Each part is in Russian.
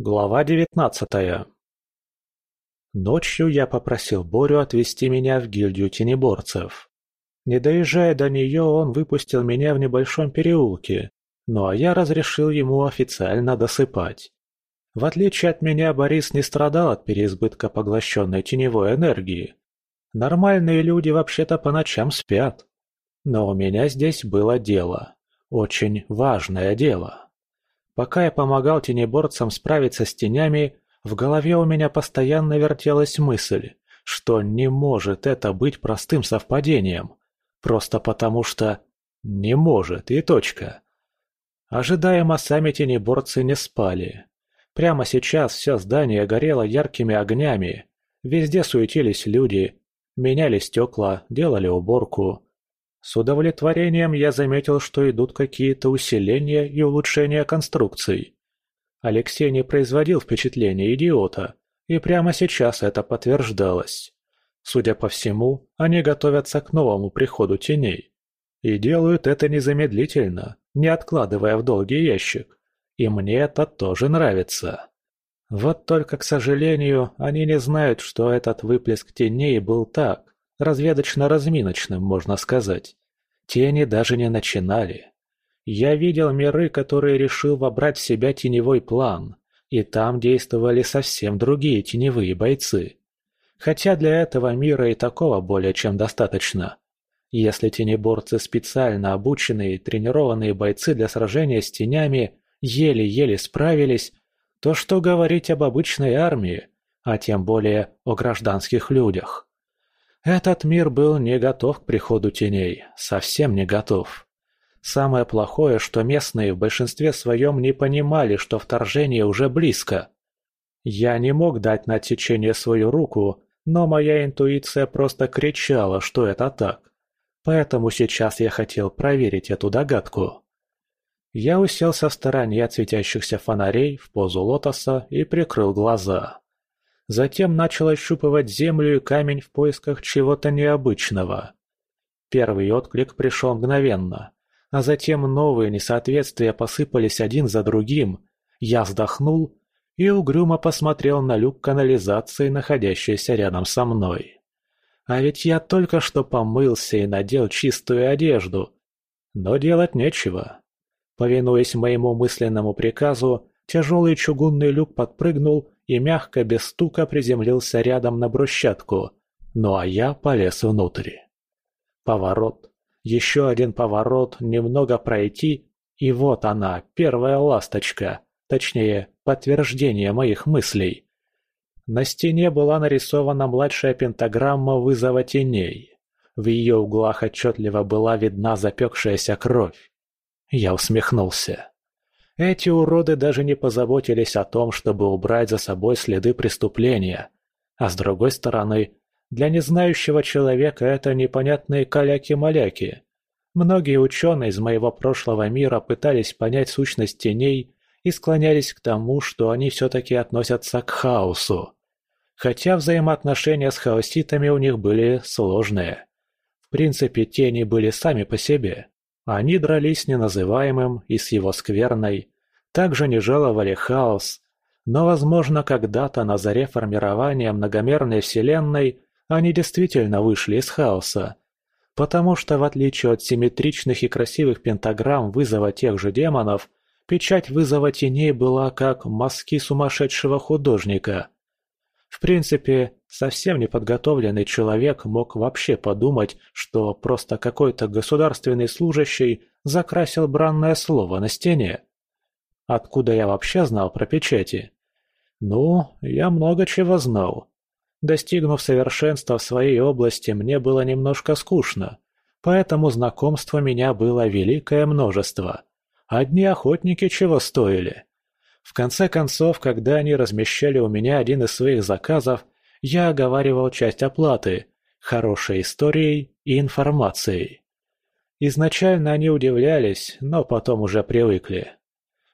Глава девятнадцатая Ночью я попросил Борю отвезти меня в гильдию тенеборцев. Не доезжая до нее, он выпустил меня в небольшом переулке, ну а я разрешил ему официально досыпать. В отличие от меня, Борис не страдал от переизбытка поглощенной теневой энергии. Нормальные люди вообще-то по ночам спят. Но у меня здесь было дело. Очень важное дело. Пока я помогал тенеборцам справиться с тенями, в голове у меня постоянно вертелась мысль, что не может это быть простым совпадением. Просто потому что не может и точка. Ожидаемо сами тенеборцы не спали. Прямо сейчас все здание горело яркими огнями. Везде суетились люди, меняли стекла, делали уборку. С удовлетворением я заметил, что идут какие-то усиления и улучшения конструкций. Алексей не производил впечатления идиота, и прямо сейчас это подтверждалось. Судя по всему, они готовятся к новому приходу теней. И делают это незамедлительно, не откладывая в долгий ящик. И мне это тоже нравится. Вот только, к сожалению, они не знают, что этот выплеск теней был так, разведочно-разминочным, можно сказать. Тени даже не начинали. Я видел миры, которые решил вобрать в себя теневой план, и там действовали совсем другие теневые бойцы. Хотя для этого мира и такого более чем достаточно. Если тенеборцы специально обученные и тренированные бойцы для сражения с тенями еле-еле справились, то что говорить об обычной армии, а тем более о гражданских людях? Этот мир был не готов к приходу теней, совсем не готов. Самое плохое, что местные в большинстве своем не понимали, что вторжение уже близко. Я не мог дать на отсечение свою руку, но моя интуиция просто кричала, что это так. Поэтому сейчас я хотел проверить эту догадку. Я уселся в стороне от светящихся фонарей в позу лотоса и прикрыл глаза. Затем начал ощупывать землю и камень в поисках чего-то необычного. Первый отклик пришел мгновенно, а затем новые несоответствия посыпались один за другим. Я вздохнул и угрюмо посмотрел на люк канализации, находящийся рядом со мной. А ведь я только что помылся и надел чистую одежду. Но делать нечего. Повинуясь моему мысленному приказу, тяжелый чугунный люк подпрыгнул и мягко, без стука приземлился рядом на брусчатку, ну а я полез внутрь. Поворот, еще один поворот, немного пройти, и вот она, первая ласточка, точнее, подтверждение моих мыслей. На стене была нарисована младшая пентаграмма вызова теней. В ее углах отчетливо была видна запекшаяся кровь. Я усмехнулся. Эти уроды даже не позаботились о том, чтобы убрать за собой следы преступления. А с другой стороны, для незнающего человека это непонятные каляки-маляки. Многие ученые из моего прошлого мира пытались понять сущность теней и склонялись к тому, что они все-таки относятся к хаосу. Хотя взаимоотношения с хаоситами у них были сложные. В принципе, тени были сами по себе. Они дрались с неназываемым и с его скверной, также не жаловали хаос, но, возможно, когда-то на заре формирования многомерной вселенной они действительно вышли из хаоса, потому что, в отличие от симметричных и красивых пентаграмм вызова тех же демонов, печать вызова теней была как мазки сумасшедшего художника. В принципе, совсем неподготовленный человек мог вообще подумать, что просто какой-то государственный служащий закрасил бранное слово на стене. Откуда я вообще знал про печати? Ну, я много чего знал. Достигнув совершенства в своей области, мне было немножко скучно, поэтому знакомства меня было великое множество. Одни охотники чего стоили. В конце концов, когда они размещали у меня один из своих заказов, я оговаривал часть оплаты, хорошей историей и информацией. Изначально они удивлялись, но потом уже привыкли.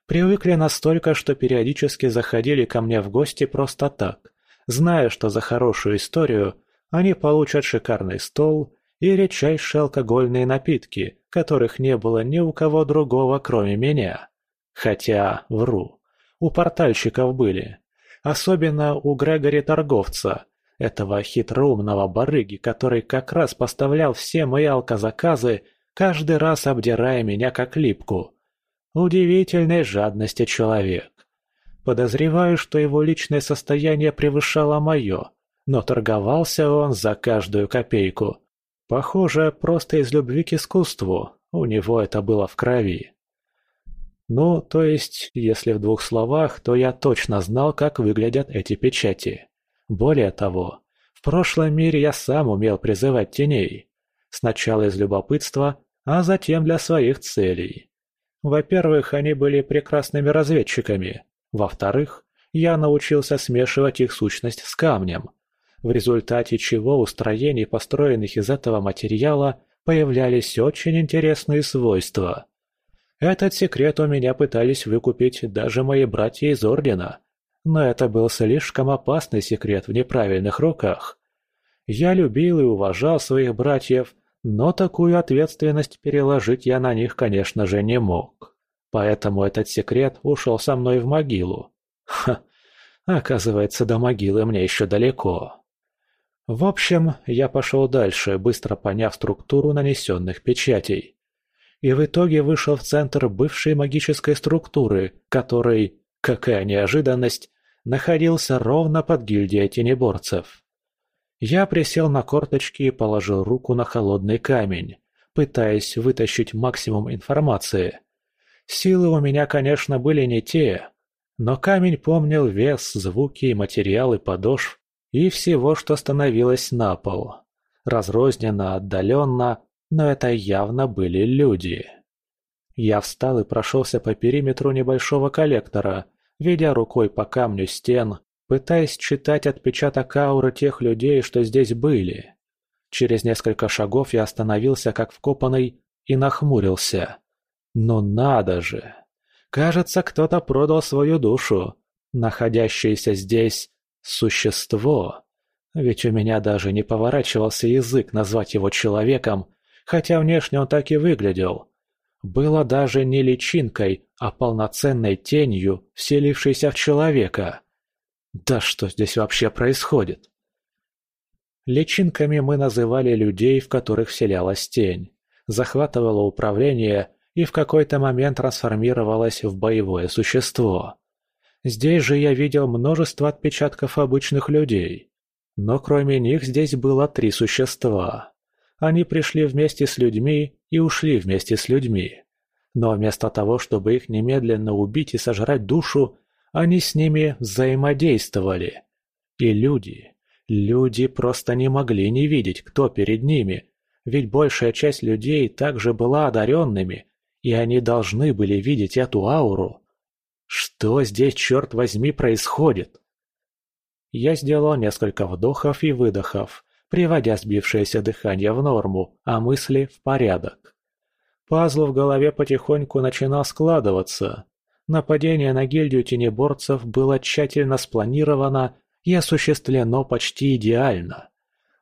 Привыкли настолько, что периодически заходили ко мне в гости просто так, зная, что за хорошую историю они получат шикарный стол и редчайшие алкогольные напитки, которых не было ни у кого другого, кроме меня. Хотя, вру. у портальщиков были. Особенно у Грегори Торговца, этого хитроумного барыги, который как раз поставлял все мои алкозаказы, каждый раз обдирая меня как липку. Удивительной жадности человек. Подозреваю, что его личное состояние превышало мое, но торговался он за каждую копейку. Похоже, просто из любви к искусству, у него это было в крови. Ну, то есть, если в двух словах, то я точно знал, как выглядят эти печати. Более того, в прошлом мире я сам умел призывать теней. Сначала из любопытства, а затем для своих целей. Во-первых, они были прекрасными разведчиками. Во-вторых, я научился смешивать их сущность с камнем, в результате чего у строений, построенных из этого материала, появлялись очень интересные свойства. Этот секрет у меня пытались выкупить даже мои братья из Ордена, но это был слишком опасный секрет в неправильных руках. Я любил и уважал своих братьев, но такую ответственность переложить я на них, конечно же, не мог. Поэтому этот секрет ушел со мной в могилу. Ха, оказывается, до могилы мне еще далеко. В общем, я пошел дальше, быстро поняв структуру нанесенных печатей. И в итоге вышел в центр бывшей магической структуры, который, какая неожиданность, находился ровно под гильдией тенеборцев. Я присел на корточки и положил руку на холодный камень, пытаясь вытащить максимум информации. Силы у меня, конечно, были не те, но камень помнил вес, звуки и материалы подошв и всего, что становилось на пол. Разрозненно, отдаленно, но это явно были люди. Я встал и прошелся по периметру небольшого коллектора, ведя рукой по камню стен, пытаясь читать отпечаток ауры тех людей, что здесь были. Через несколько шагов я остановился как вкопанный и нахмурился. Но надо же! Кажется, кто-то продал свою душу. Находящееся здесь существо. Ведь у меня даже не поворачивался язык назвать его человеком, хотя внешне он так и выглядел. Было даже не личинкой, а полноценной тенью, вселившейся в человека. Да что здесь вообще происходит? Личинками мы называли людей, в которых вселялась тень, захватывала управление и в какой-то момент трансформировалась в боевое существо. Здесь же я видел множество отпечатков обычных людей. Но кроме них здесь было три существа. Они пришли вместе с людьми и ушли вместе с людьми. Но вместо того, чтобы их немедленно убить и сожрать душу, они с ними взаимодействовали. И люди, люди просто не могли не видеть, кто перед ними, ведь большая часть людей также была одаренными, и они должны были видеть эту ауру. Что здесь, черт возьми, происходит? Я сделал несколько вдохов и выдохов, приводя сбившееся дыхание в норму, а мысли в порядок. Пазл в голове потихоньку начинал складываться. Нападение на гильдию тенеборцев было тщательно спланировано и осуществлено почти идеально.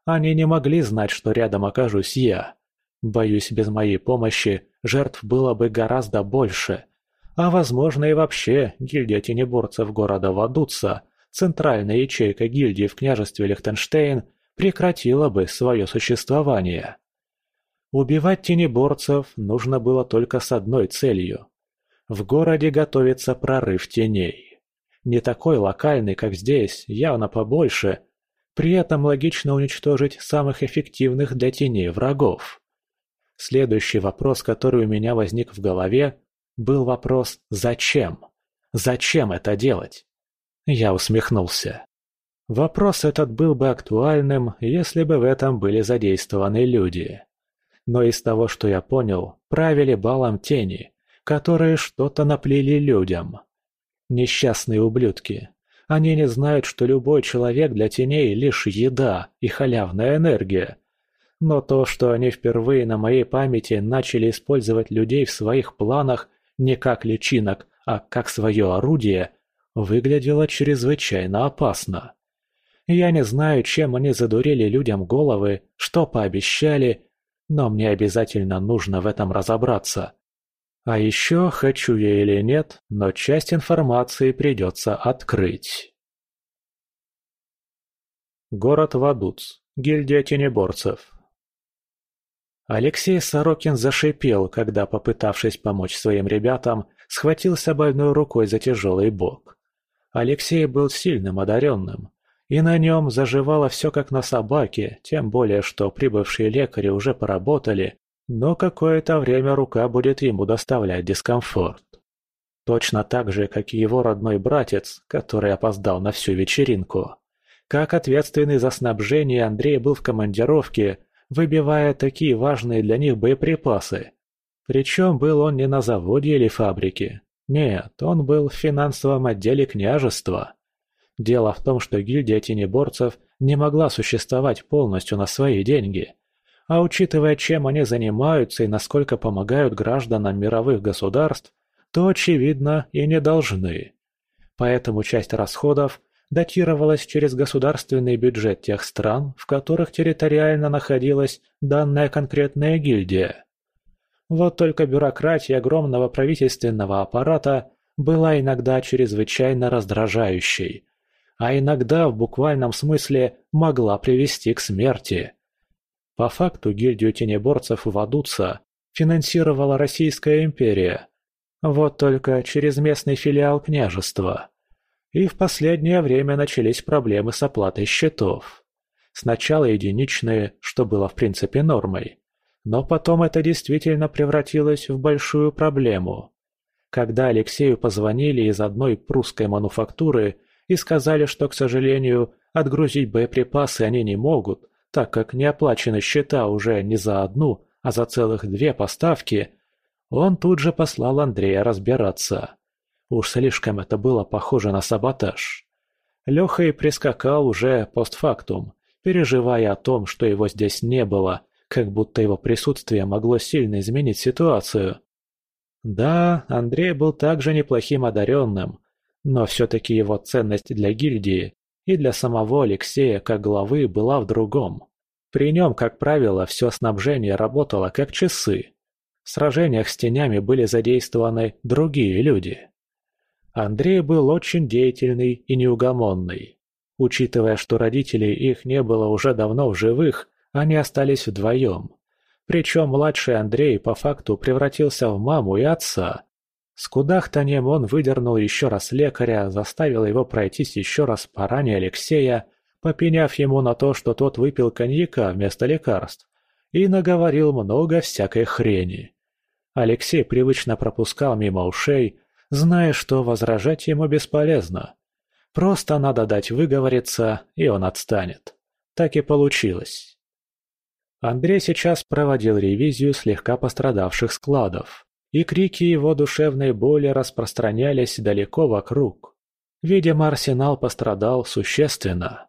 Они не могли знать, что рядом окажусь я. Боюсь, без моей помощи жертв было бы гораздо больше. А возможно и вообще гильдия тенеборцев города Вадуца, центральная ячейка гильдии в княжестве Лихтенштейн, прекратила бы свое существование. Убивать тенеборцев нужно было только с одной целью. В городе готовится прорыв теней. Не такой локальный, как здесь, явно побольше. При этом логично уничтожить самых эффективных для теней врагов. Следующий вопрос, который у меня возник в голове, был вопрос «Зачем?». Зачем это делать? Я усмехнулся. Вопрос этот был бы актуальным, если бы в этом были задействованы люди. Но из того, что я понял, правили балом тени, которые что-то наплели людям. Несчастные ублюдки. Они не знают, что любой человек для теней лишь еда и халявная энергия. Но то, что они впервые на моей памяти начали использовать людей в своих планах не как личинок, а как свое орудие, выглядело чрезвычайно опасно. Я не знаю, чем они задурили людям головы, что пообещали, но мне обязательно нужно в этом разобраться. А еще, хочу я или нет, но часть информации придется открыть. Город Вадуц. Гильдия тенеборцев. Алексей Сорокин зашипел, когда, попытавшись помочь своим ребятам, схватился больной рукой за тяжелый бок. Алексей был сильным одаренным, и на нем заживало все как на собаке, тем более, что прибывшие лекари уже поработали, но какое-то время рука будет ему доставлять дискомфорт. Точно так же, как и его родной братец, который опоздал на всю вечеринку. Как ответственный за снабжение Андрей был в командировке, выбивая такие важные для них боеприпасы. Причем был он не на заводе или фабрике. Нет, он был в финансовом отделе княжества. Дело в том, что гильдия тенеборцев не могла существовать полностью на свои деньги. А учитывая, чем они занимаются и насколько помогают гражданам мировых государств, то, очевидно, и не должны. Поэтому часть расходов датировалась через государственный бюджет тех стран, в которых территориально находилась данная конкретная гильдия. Вот только бюрократия огромного правительственного аппарата была иногда чрезвычайно раздражающей, а иногда в буквальном смысле могла привести к смерти. По факту гильдию тенеборцев Вадуца финансировала Российская империя, вот только через местный филиал княжества. И в последнее время начались проблемы с оплатой счетов. Сначала единичные, что было в принципе нормой. Но потом это действительно превратилось в большую проблему. Когда Алексею позвонили из одной прусской мануфактуры и сказали, что, к сожалению, отгрузить боеприпасы они не могут, так как не оплачены счета уже не за одну, а за целых две поставки, он тут же послал Андрея разбираться. Уж слишком это было похоже на саботаж. Леха и прискакал уже постфактум, переживая о том, что его здесь не было, как будто его присутствие могло сильно изменить ситуацию. Да, Андрей был также неплохим одаренным, но все-таки его ценность для гильдии и для самого Алексея как главы была в другом. При нем, как правило, все снабжение работало как часы. В сражениях с тенями были задействованы другие люди. Андрей был очень деятельный и неугомонный. Учитывая, что родителей их не было уже давно в живых, они остались вдвоем. Причем младший Андрей по факту превратился в маму и отца. С кудахтанием он выдернул еще раз лекаря, заставил его пройтись еще раз по ране Алексея, попеняв ему на то, что тот выпил коньяка вместо лекарств, и наговорил много всякой хрени. Алексей привычно пропускал мимо ушей, зная, что возражать ему бесполезно. Просто надо дать выговориться, и он отстанет. Так и получилось. Андрей сейчас проводил ревизию слегка пострадавших складов, и крики его душевной боли распространялись далеко вокруг. Видимо, арсенал пострадал существенно.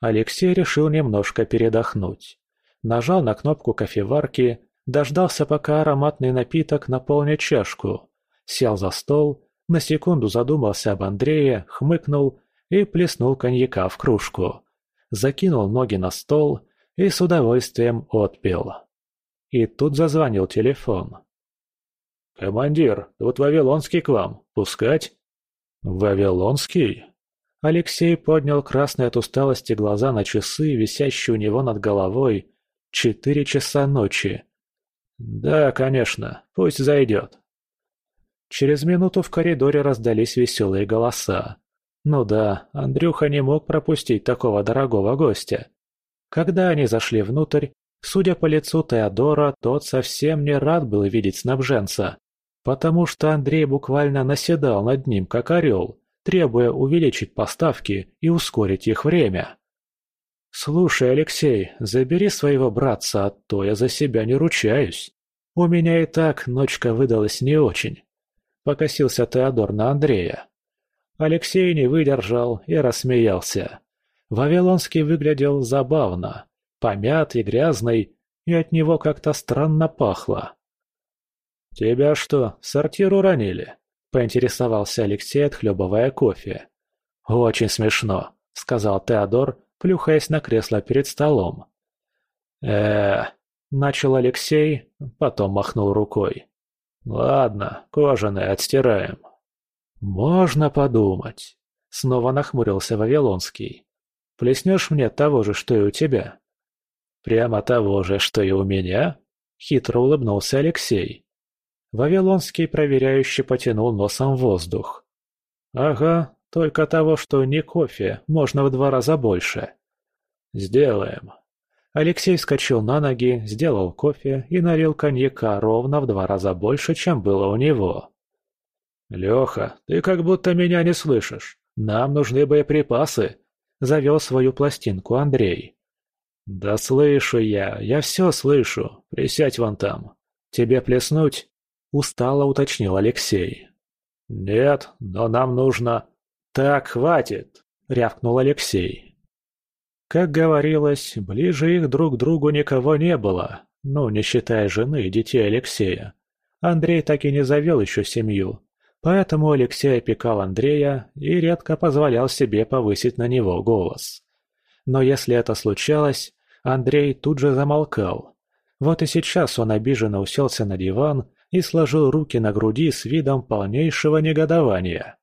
Алексей решил немножко передохнуть. Нажал на кнопку кофеварки, дождался, пока ароматный напиток наполнит чашку, сел за стол, на секунду задумался об Андрее, хмыкнул и плеснул коньяка в кружку. Закинул ноги на стол и с удовольствием отпил. И тут зазвонил телефон. «Командир, вот Вавилонский к вам. Пускать?» «Вавилонский?» Алексей поднял красные от усталости глаза на часы, висящие у него над головой. Четыре часа ночи. «Да, конечно. Пусть зайдет». Через минуту в коридоре раздались веселые голоса. Ну да, Андрюха не мог пропустить такого дорогого гостя. Когда они зашли внутрь, судя по лицу Теодора, тот совсем не рад был видеть снабженца, потому что Андрей буквально наседал над ним, как орел, требуя увеличить поставки и ускорить их время. «Слушай, Алексей, забери своего братца, а то я за себя не ручаюсь. У меня и так ночка выдалась не очень». Покосился Теодор на Андрея. Алексей не выдержал и рассмеялся. Вавилонский выглядел забавно, помят и грязный, и от него как-то странно пахло. «Тебя что, в сортир уронили?» – поинтересовался Алексей, отхлебывая кофе. «Очень смешно», – сказал Теодор, плюхаясь на кресло перед столом. э начал Алексей, потом махнул рукой. Ладно, кожаное отстираем. Можно подумать. Снова нахмурился Вавилонский. Плеснешь мне того же, что и у тебя? Прямо того же, что и у меня? Хитро улыбнулся Алексей. Вавилонский проверяющий потянул носом воздух. Ага, только того, что не кофе, можно в два раза больше. Сделаем. Алексей вскочил на ноги, сделал кофе и налил коньяка ровно в два раза больше, чем было у него. «Леха, ты как будто меня не слышишь. Нам нужны боеприпасы», — завел свою пластинку Андрей. «Да слышу я, я все слышу. Присядь вон там. Тебе плеснуть?» — устало уточнил Алексей. «Нет, но нам нужно...» «Так, хватит!» — рявкнул Алексей. Как говорилось, ближе их друг к другу никого не было, ну, не считая жены и детей Алексея. Андрей так и не завел еще семью, поэтому Алексей опекал Андрея и редко позволял себе повысить на него голос. Но если это случалось, Андрей тут же замолкал. Вот и сейчас он обиженно уселся на диван и сложил руки на груди с видом полнейшего негодования.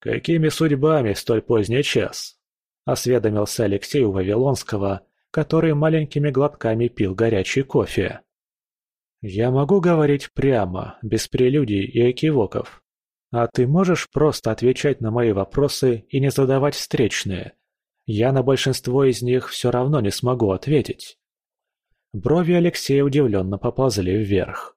«Какими судьбами столь поздний час?» осведомился Алексей у Вавилонского, который маленькими глотками пил горячий кофе. «Я могу говорить прямо, без прелюдий и экивоков. А ты можешь просто отвечать на мои вопросы и не задавать встречные? Я на большинство из них все равно не смогу ответить». Брови Алексея удивленно поползли вверх.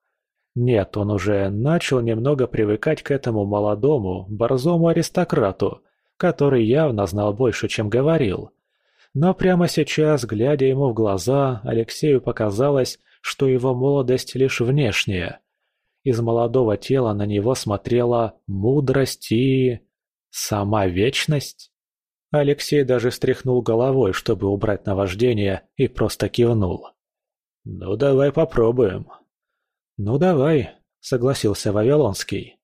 Нет, он уже начал немного привыкать к этому молодому, борзому аристократу, который явно знал больше, чем говорил. Но прямо сейчас, глядя ему в глаза, Алексею показалось, что его молодость лишь внешняя. Из молодого тела на него смотрела мудрость и... сама вечность. Алексей даже встряхнул головой, чтобы убрать наваждение, и просто кивнул. «Ну, давай попробуем». «Ну, давай», — согласился Вавилонский.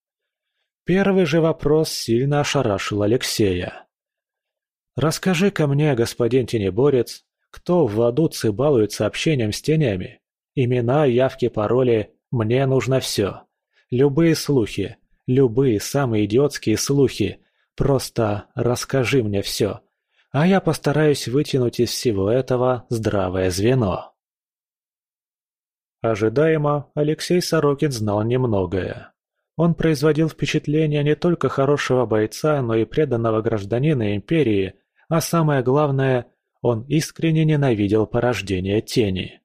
Первый же вопрос сильно ошарашил Алексея. «Расскажи-ка мне, господин тенеборец, кто в Вадуце балуется общением с тенями? Имена, явки, пароли, мне нужно все. Любые слухи, любые самые идиотские слухи, просто расскажи мне все, а я постараюсь вытянуть из всего этого здравое звено». Ожидаемо, Алексей Сорокин знал немногое. Он производил впечатление не только хорошего бойца, но и преданного гражданина империи, а самое главное, он искренне ненавидел порождение тени.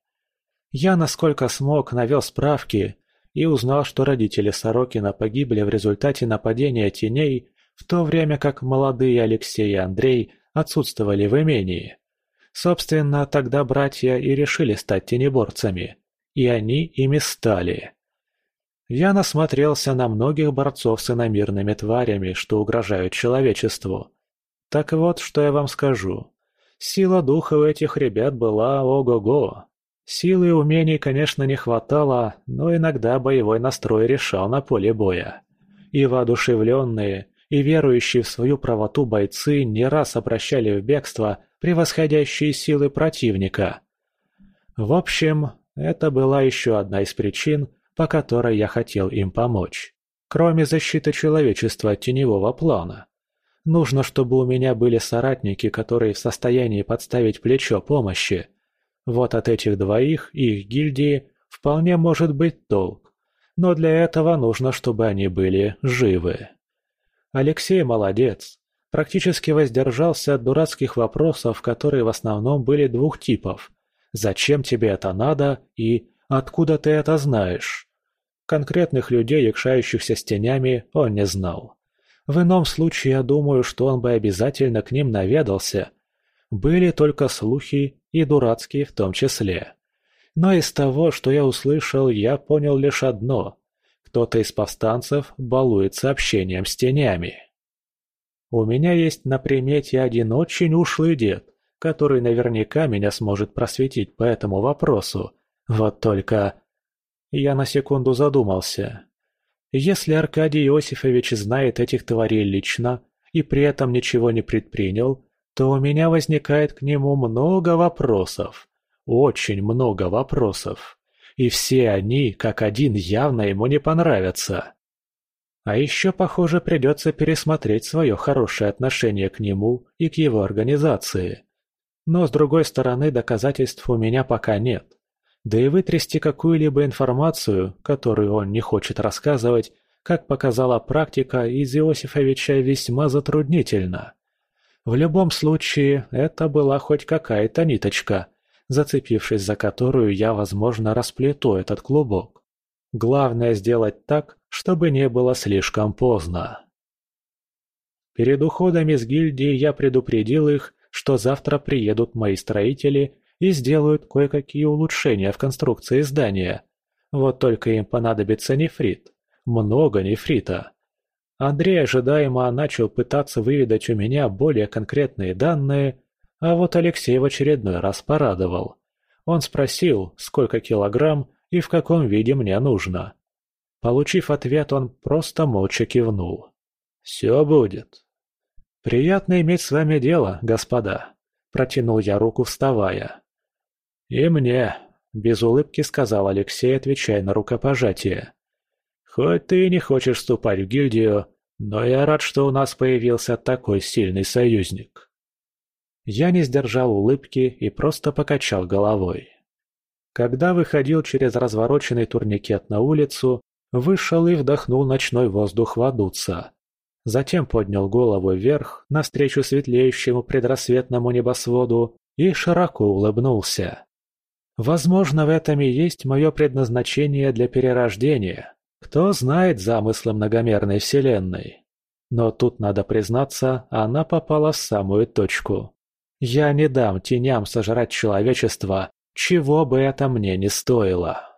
Я, насколько смог, навел справки и узнал, что родители Сорокина погибли в результате нападения теней, в то время как молодые Алексей и Андрей отсутствовали в имении. Собственно, тогда братья и решили стать тенеборцами, и они ими стали. Я насмотрелся на многих борцов с иномирными тварями, что угрожают человечеству. Так вот, что я вам скажу. Сила духа у этих ребят была ого-го. Силы и умений, конечно, не хватало, но иногда боевой настрой решал на поле боя. И воодушевленные, и верующие в свою правоту бойцы не раз обращали в бегство превосходящие силы противника. В общем, это была еще одна из причин, по которой я хотел им помочь. Кроме защиты человечества от теневого плана. Нужно, чтобы у меня были соратники, которые в состоянии подставить плечо помощи. Вот от этих двоих и их гильдии вполне может быть толк. Но для этого нужно, чтобы они были живы. Алексей молодец. Практически воздержался от дурацких вопросов, которые в основном были двух типов. «Зачем тебе это надо?» и «Откуда ты это знаешь?» Конкретных людей, якшающихся с тенями, он не знал. В ином случае я думаю, что он бы обязательно к ним наведался. Были только слухи, и дурацкие в том числе. Но из того, что я услышал, я понял лишь одно. Кто-то из повстанцев балуется общением с тенями. У меня есть на примете один очень ушлый дед, который наверняка меня сможет просветить по этому вопросу. Вот только я на секунду задумался. Если Аркадий Иосифович знает этих тварей лично и при этом ничего не предпринял, то у меня возникает к нему много вопросов. Очень много вопросов. и все они, как один, явно ему не понравятся. А еще, похоже, придется пересмотреть свое хорошее отношение к нему и к его организации. Но, с другой стороны, доказательств у меня пока нет. Да и вытрясти какую-либо информацию, которую он не хочет рассказывать, как показала практика, из Иосифовича весьма затруднительно. В любом случае, это была хоть какая-то ниточка, зацепившись за которую я, возможно, расплету этот клубок. Главное сделать так, чтобы не было слишком поздно. Перед уходом из гильдии я предупредил их, что завтра приедут мои строители и сделают кое-какие улучшения в конструкции здания. Вот только им понадобится нефрит. Много нефрита. Андрей ожидаемо начал пытаться выведать у меня более конкретные данные, а вот Алексей в очередной раз порадовал. Он спросил, сколько килограмм и в каком виде мне нужно. Получив ответ, он просто молча кивнул. «Все будет». «Приятно иметь с вами дело, господа», – протянул я руку, вставая. «И мне», – без улыбки сказал Алексей, отвечая на рукопожатие. «Хоть ты и не хочешь вступать в гильдию, но я рад, что у нас появился такой сильный союзник». Я не сдержал улыбки и просто покачал головой. Когда выходил через развороченный турникет на улицу, вышел и вдохнул ночной воздух Вадуца. Затем поднял голову вверх, навстречу светлеющему предрассветному небосводу, и широко улыбнулся. Возможно, в этом и есть мое предназначение для перерождения. Кто знает замыслы многомерной вселенной. Но тут, надо признаться, она попала в самую точку. Я не дам теням сожрать человечество, чего бы это мне не стоило.